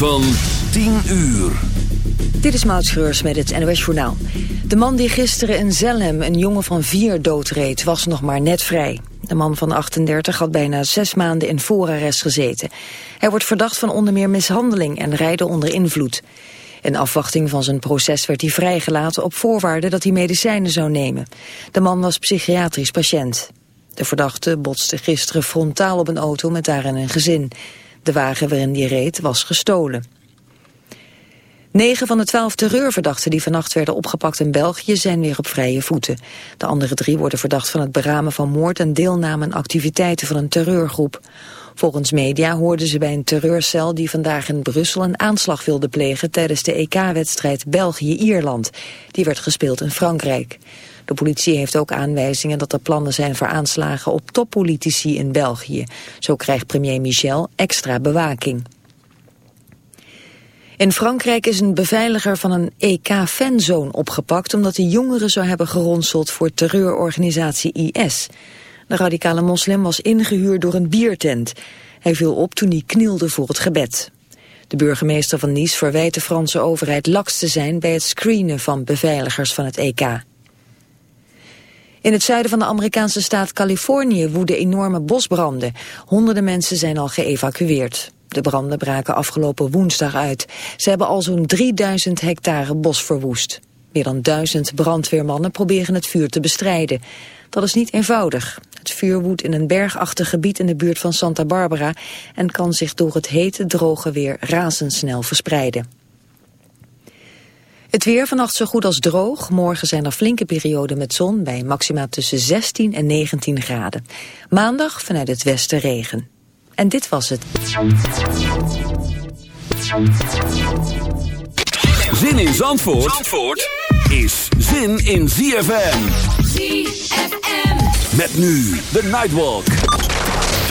Van 10 uur. Dit is Maud Schreurs met het NOS Journaal. De man die gisteren in Zelhem een jongen van vier doodreed was nog maar net vrij. De man van 38 had bijna zes maanden in voorarrest gezeten. Hij wordt verdacht van onder meer mishandeling en rijden onder invloed. In afwachting van zijn proces werd hij vrijgelaten op voorwaarde dat hij medicijnen zou nemen. De man was psychiatrisch patiënt. De verdachte botste gisteren frontaal op een auto met daarin een gezin. De wagen waarin die reed was gestolen. Negen van de twaalf terreurverdachten die vannacht werden opgepakt in België zijn weer op vrije voeten. De andere drie worden verdacht van het beramen van moord en deelname aan activiteiten van een terreurgroep. Volgens media hoorden ze bij een terreurcel die vandaag in Brussel een aanslag wilde plegen tijdens de EK-wedstrijd België-Ierland. Die werd gespeeld in Frankrijk. De politie heeft ook aanwijzingen dat er plannen zijn voor aanslagen op toppolitici in België. Zo krijgt premier Michel extra bewaking. In Frankrijk is een beveiliger van een EK-fanzone opgepakt... omdat hij jongeren zou hebben geronseld voor terreurorganisatie IS. De radicale moslim was ingehuurd door een biertent. Hij viel op toen hij knielde voor het gebed. De burgemeester van Nice verwijt de Franse overheid laks te zijn... bij het screenen van beveiligers van het EK. In het zuiden van de Amerikaanse staat Californië woeden enorme bosbranden. Honderden mensen zijn al geëvacueerd. De branden braken afgelopen woensdag uit. Ze hebben al zo'n 3000 hectare bos verwoest. Meer dan duizend brandweermannen proberen het vuur te bestrijden. Dat is niet eenvoudig. Het vuur woedt in een bergachtig gebied in de buurt van Santa Barbara... en kan zich door het hete, droge weer razendsnel verspreiden. Het weer vannacht zo goed als droog. Morgen zijn er flinke perioden met zon bij maxima tussen 16 en 19 graden. Maandag vanuit het westen regen. En dit was het. Zin in Zandvoort, Zandvoort is zin in ZFM. ZFM. Met nu de Nightwalk.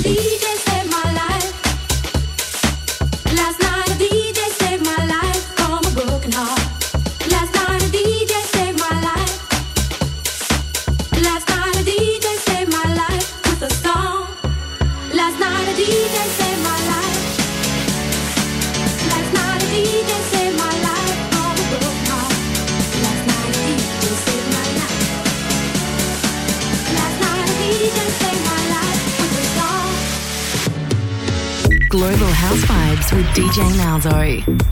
believe. With DJ Malzo.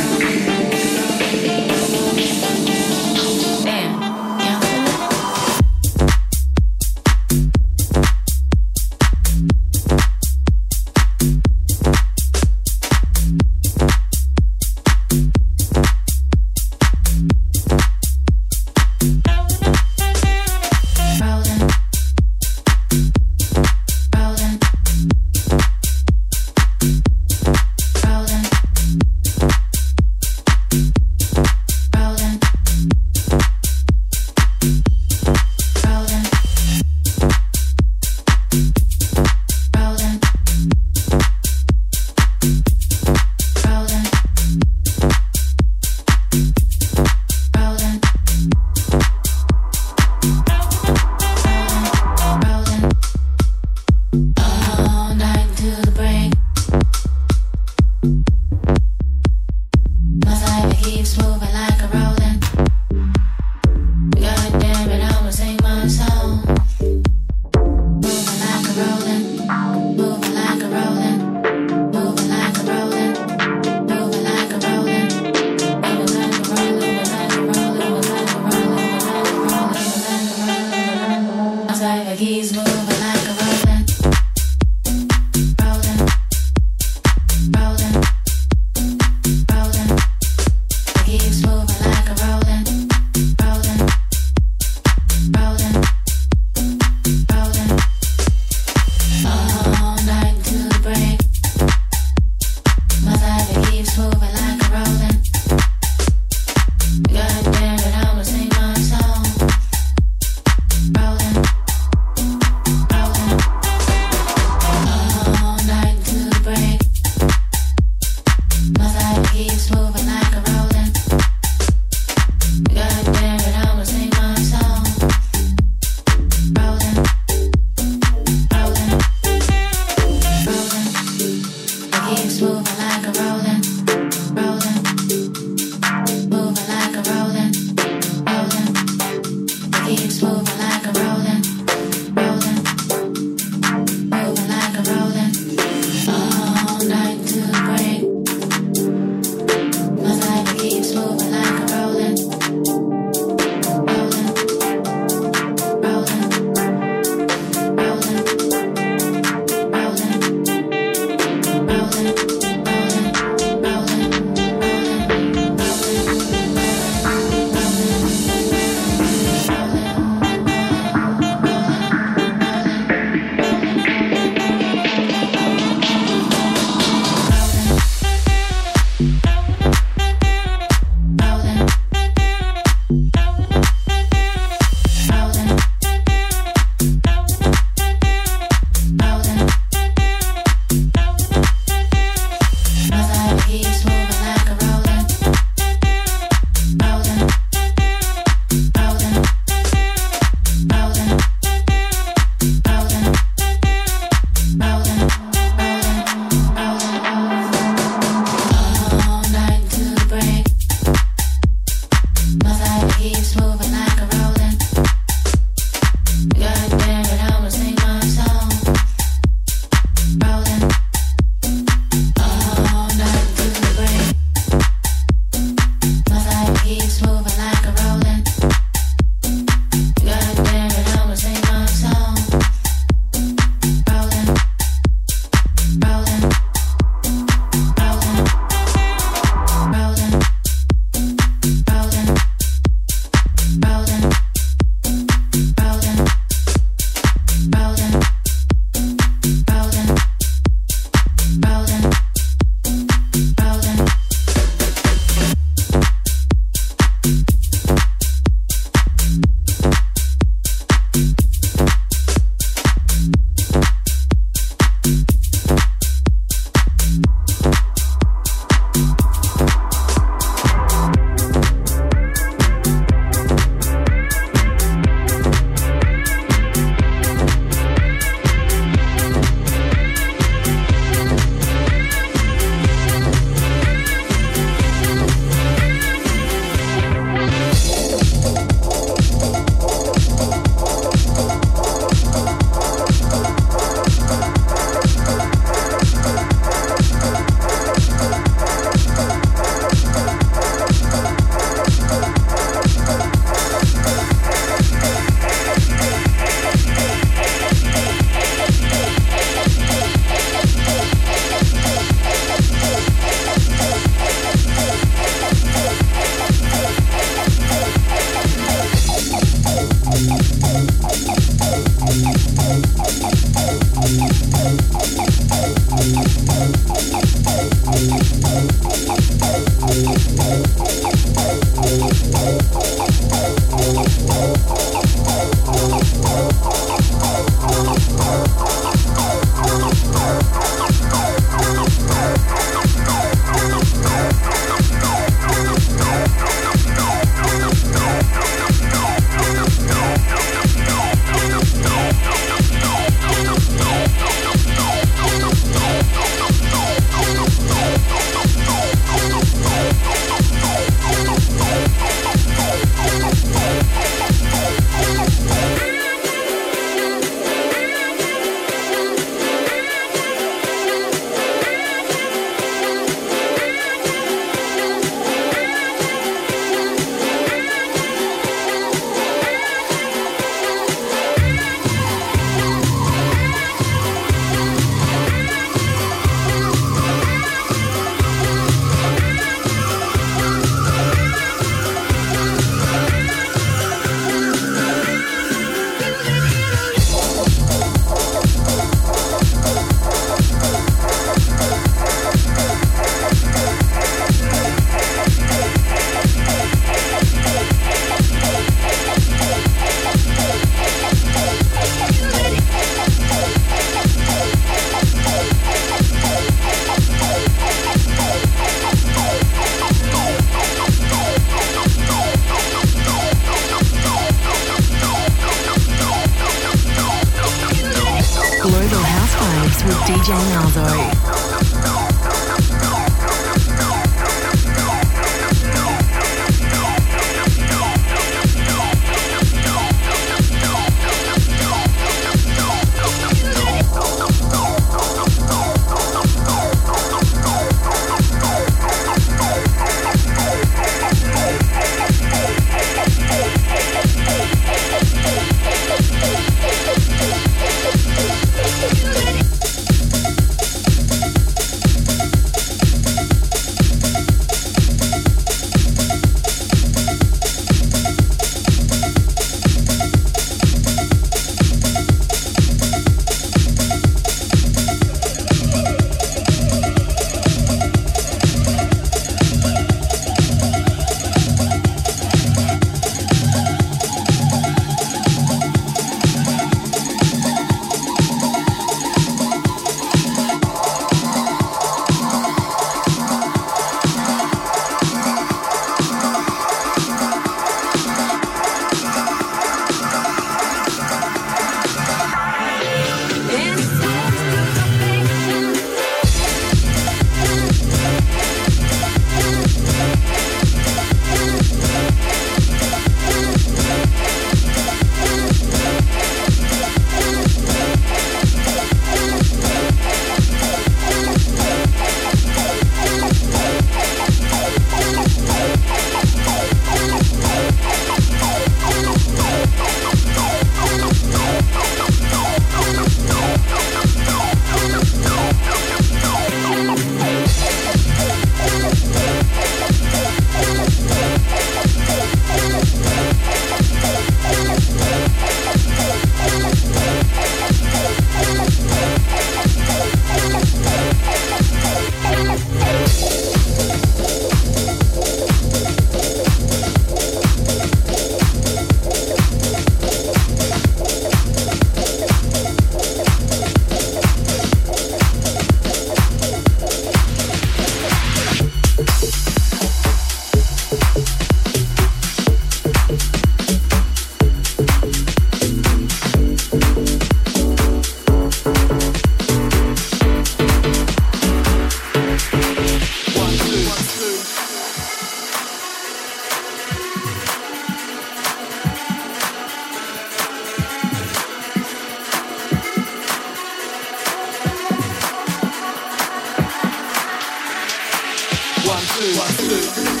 是，是。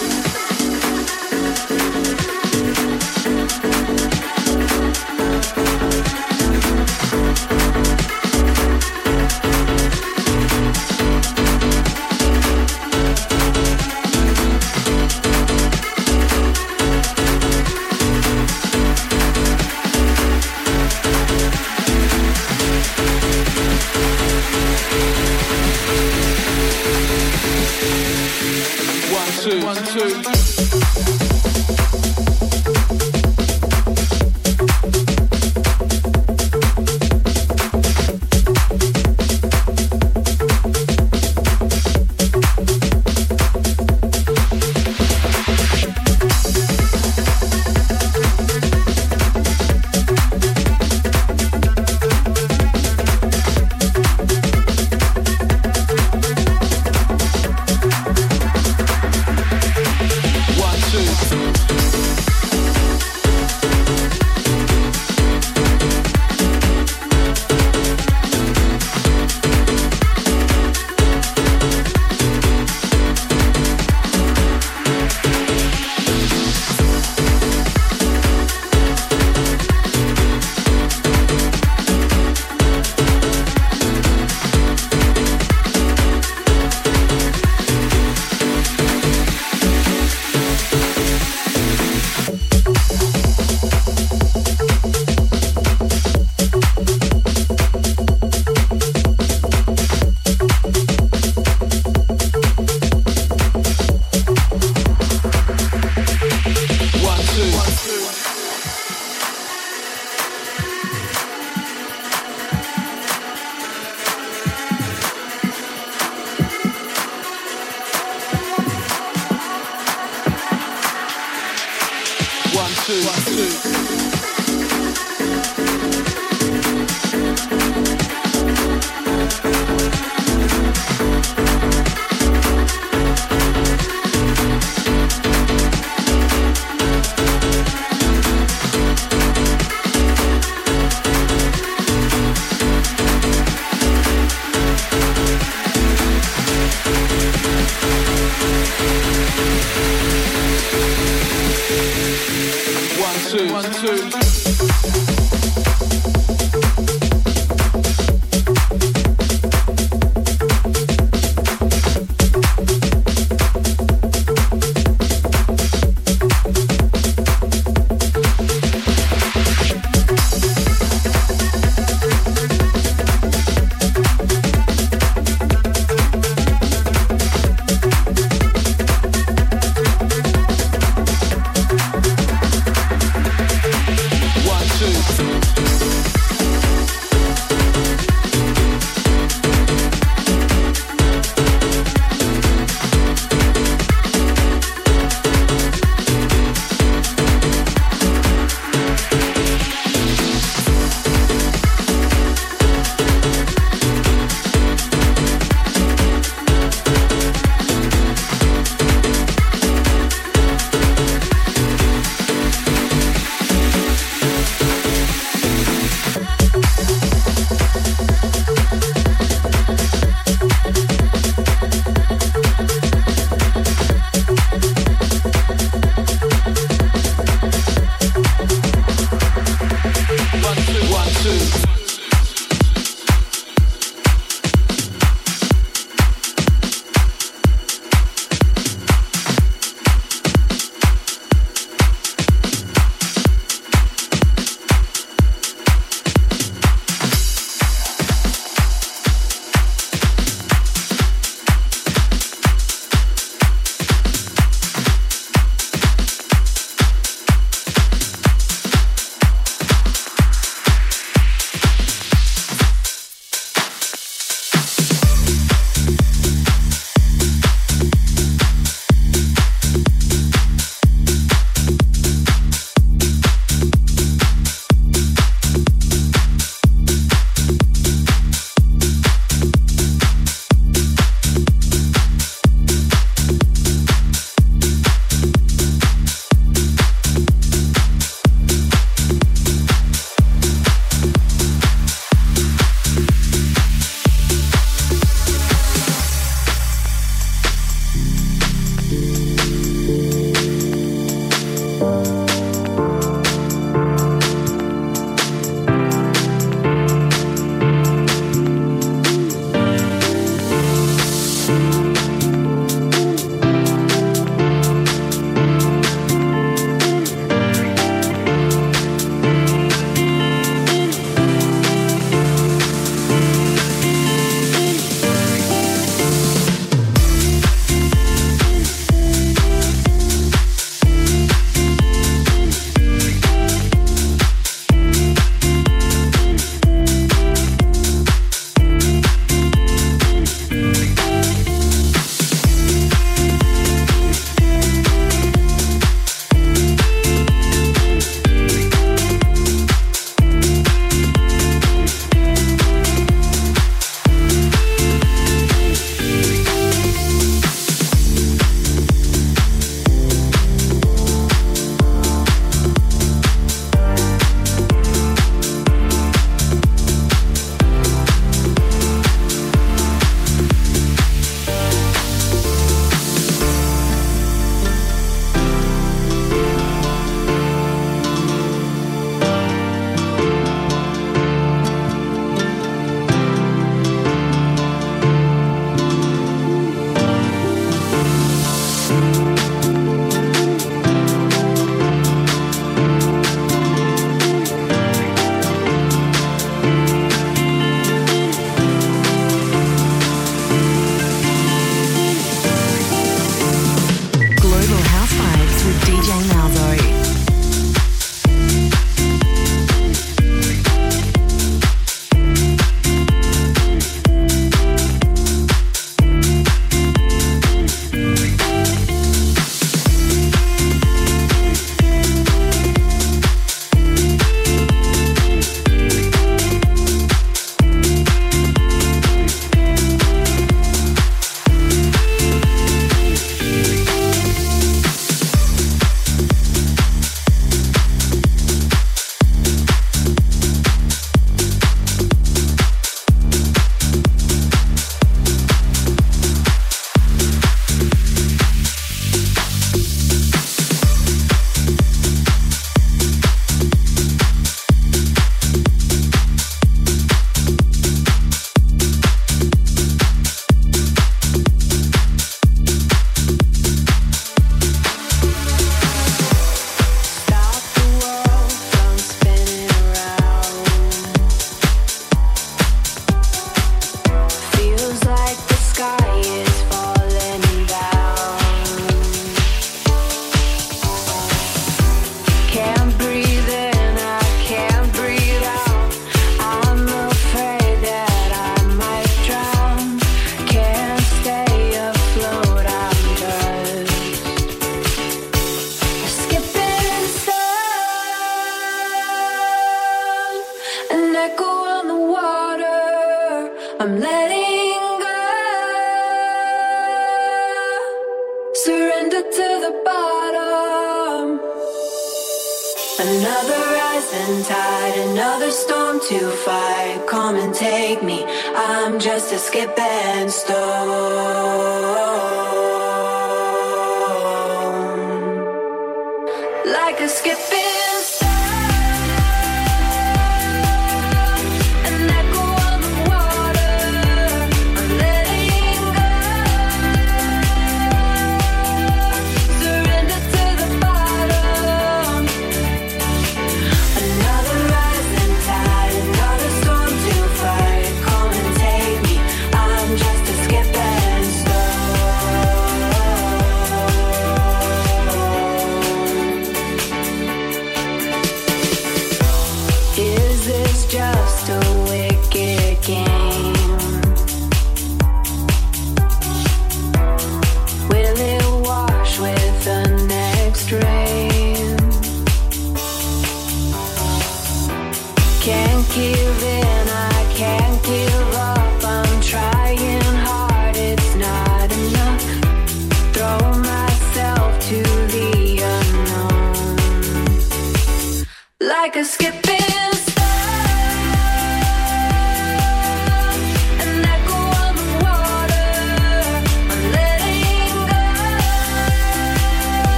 is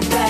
get back.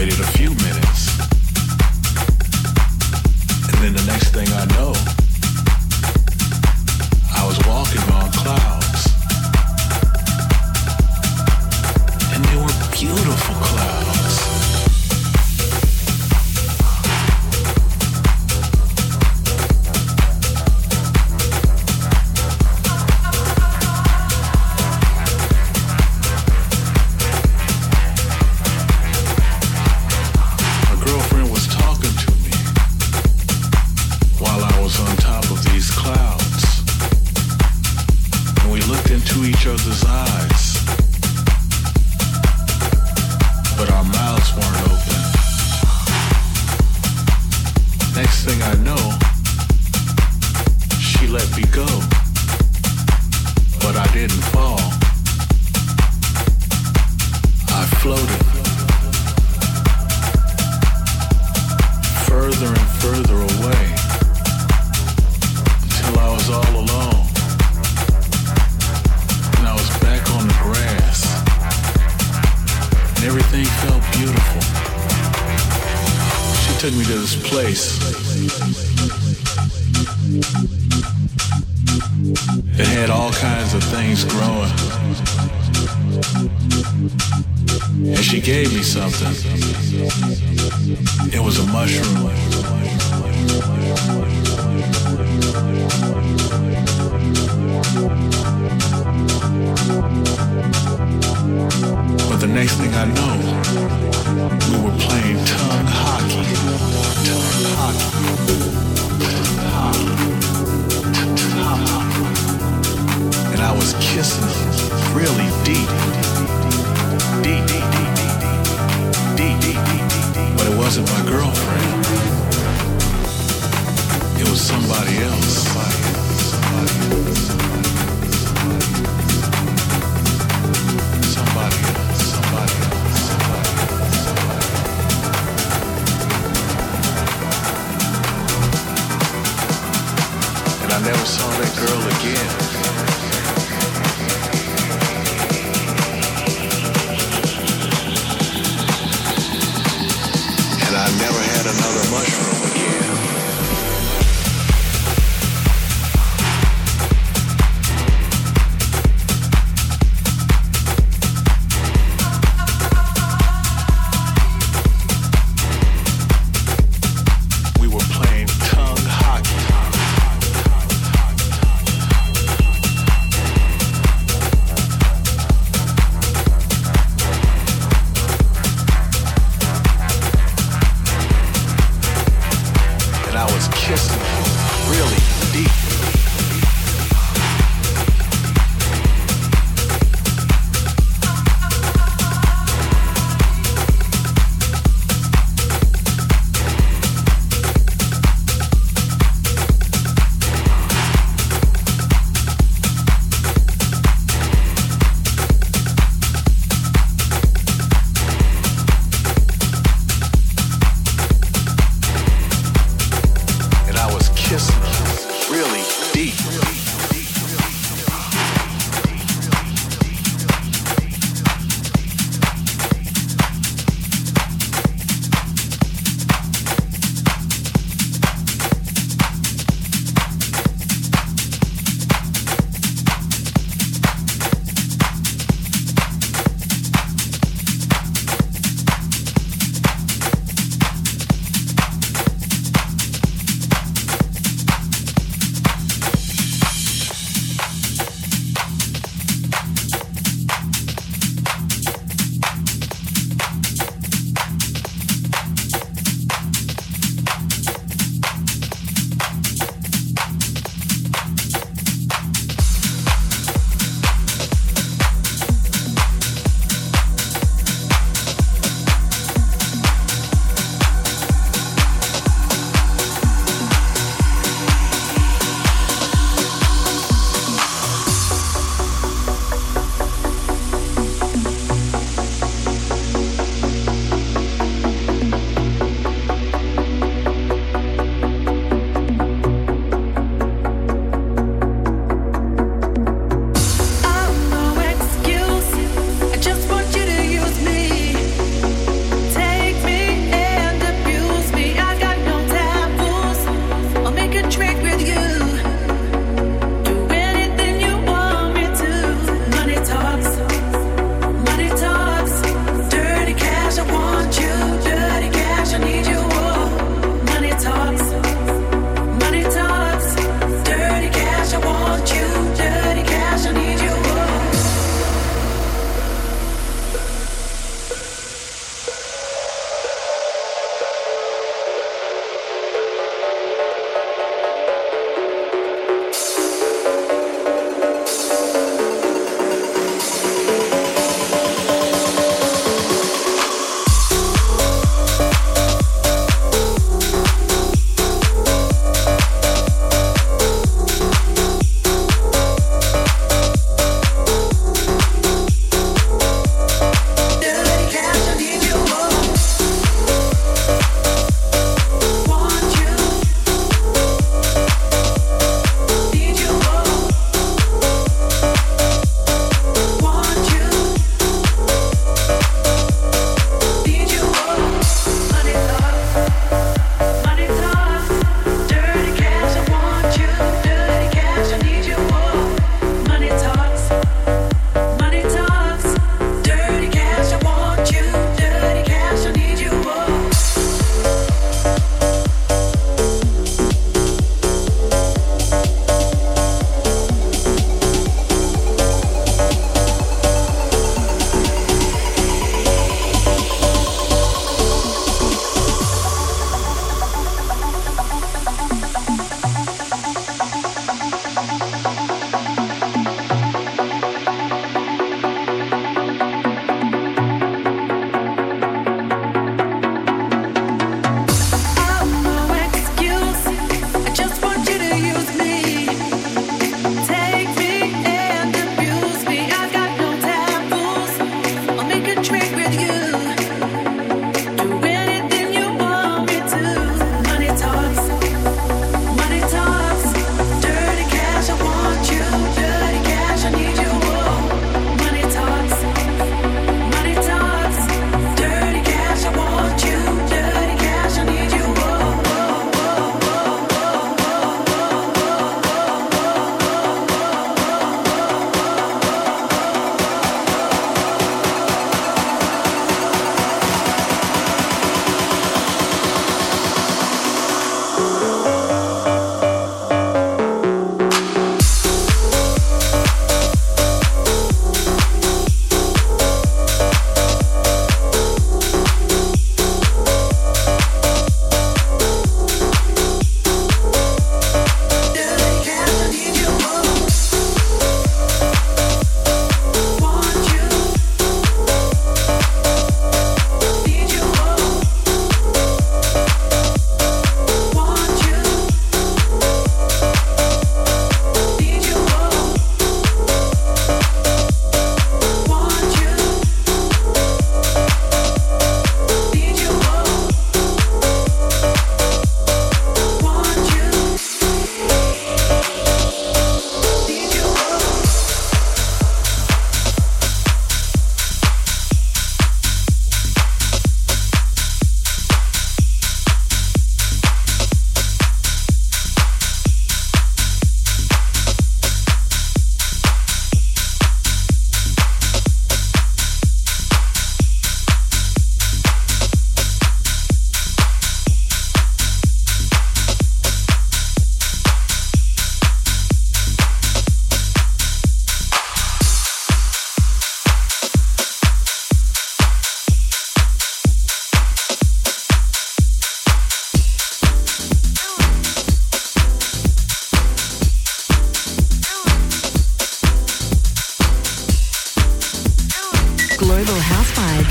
waited a few minutes.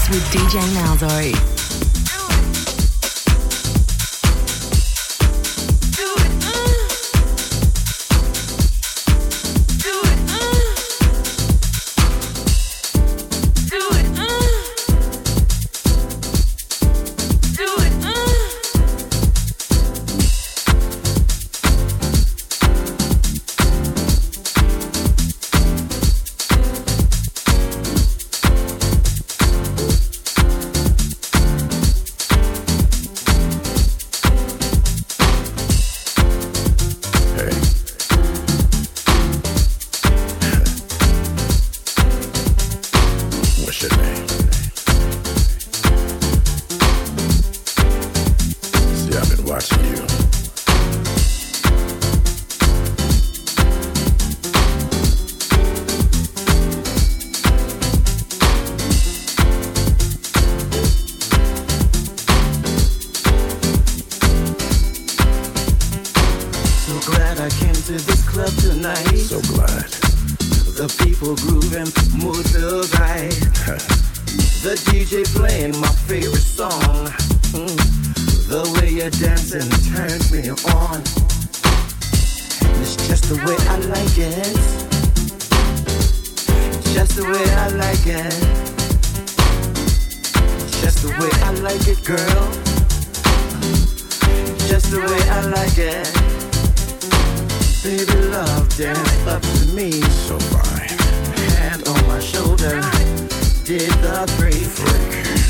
With DJ Malzo.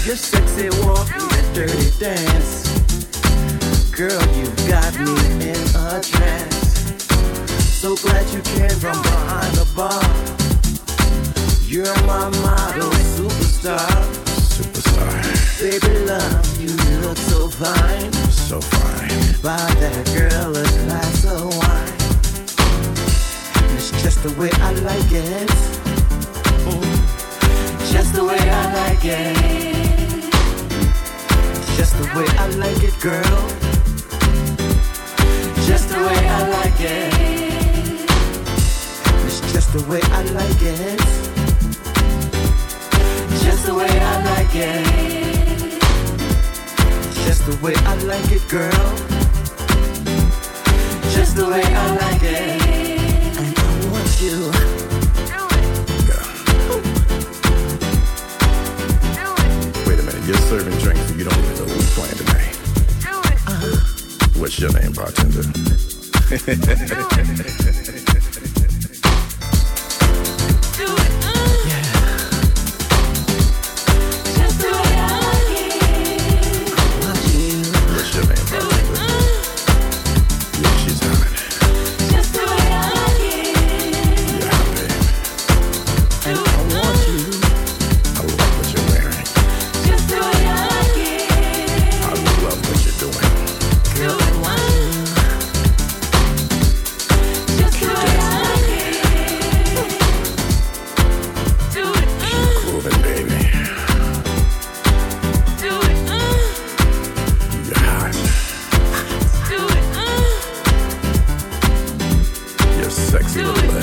Your sexy walk, your dirty dance. Girl, you've got me in a trance. So glad you came from behind the bar. You're my model superstar. Superstar. Baby love, you look so fine. So fine. Buy that girl a glass of wine. It's just the way I like it. Just the way I like it. Just the way I like it, girl. Just the way I like it. It's just the way I like it. Just the way I like it. Just the way I like it, girl. Just the way I like it. And I want you. Serving drinks and you don't even know who's playing tonight. What's your name, bartender? What's sexy. little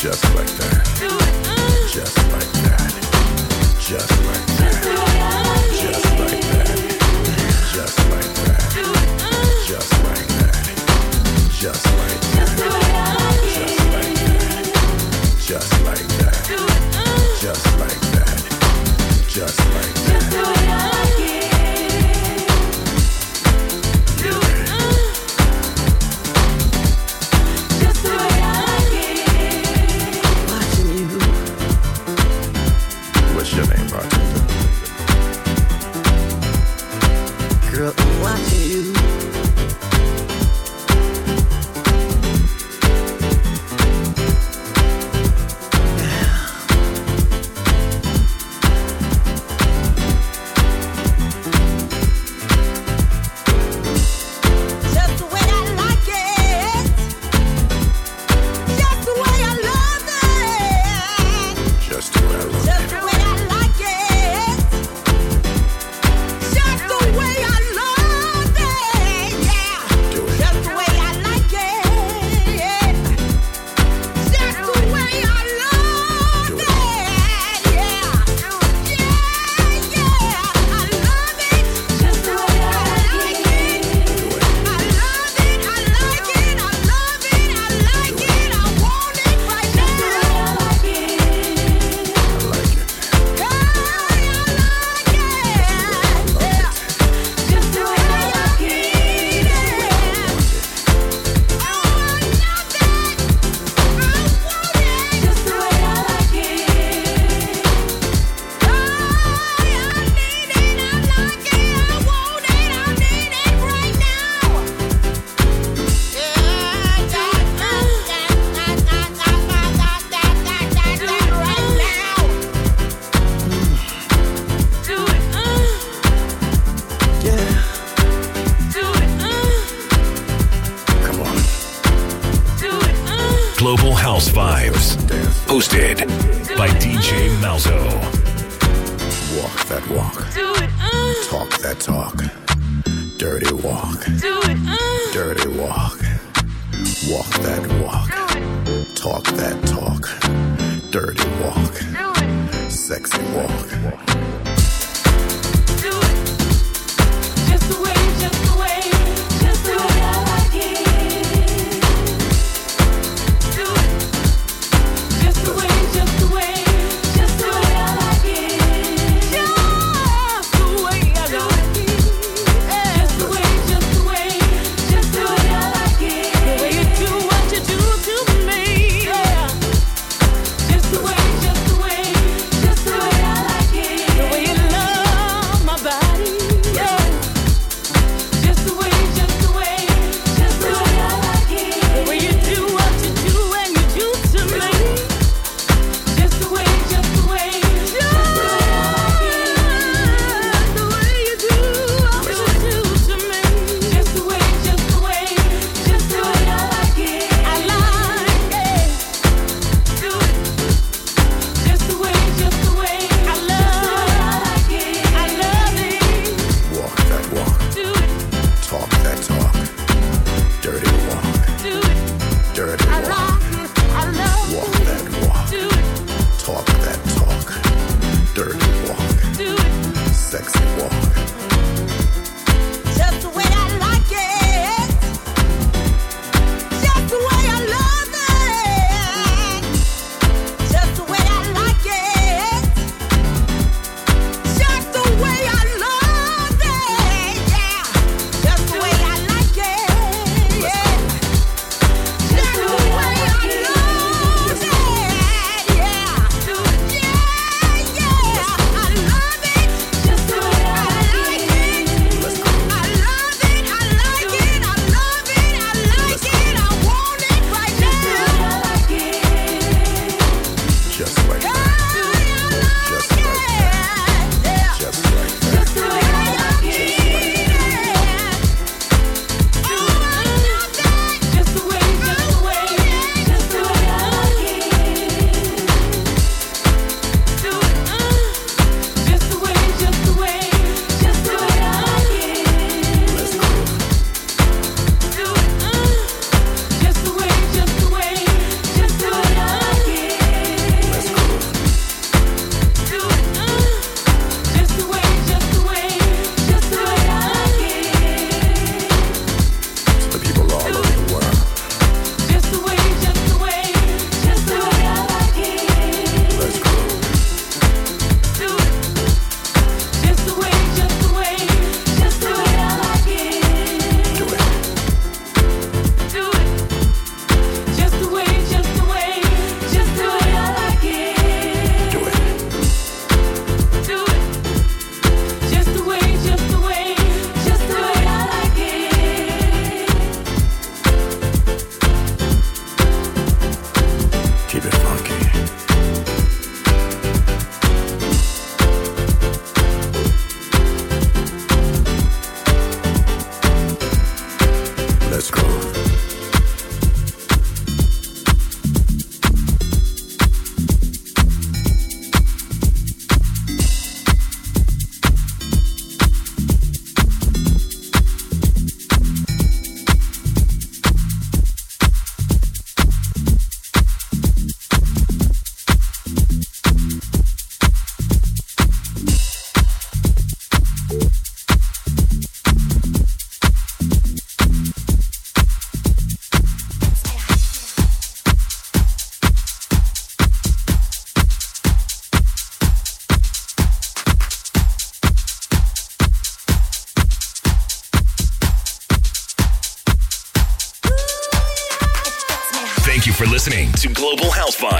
Just like that. Just like that. Just like that. Hosted by DJ Malzo. Walk that walk. Do it. Uh. Talk that talk. Dirty walk. Do it. Uh. Dirty walk. Walk that walk. Talk that talk. Dirty walk. Sexy walk.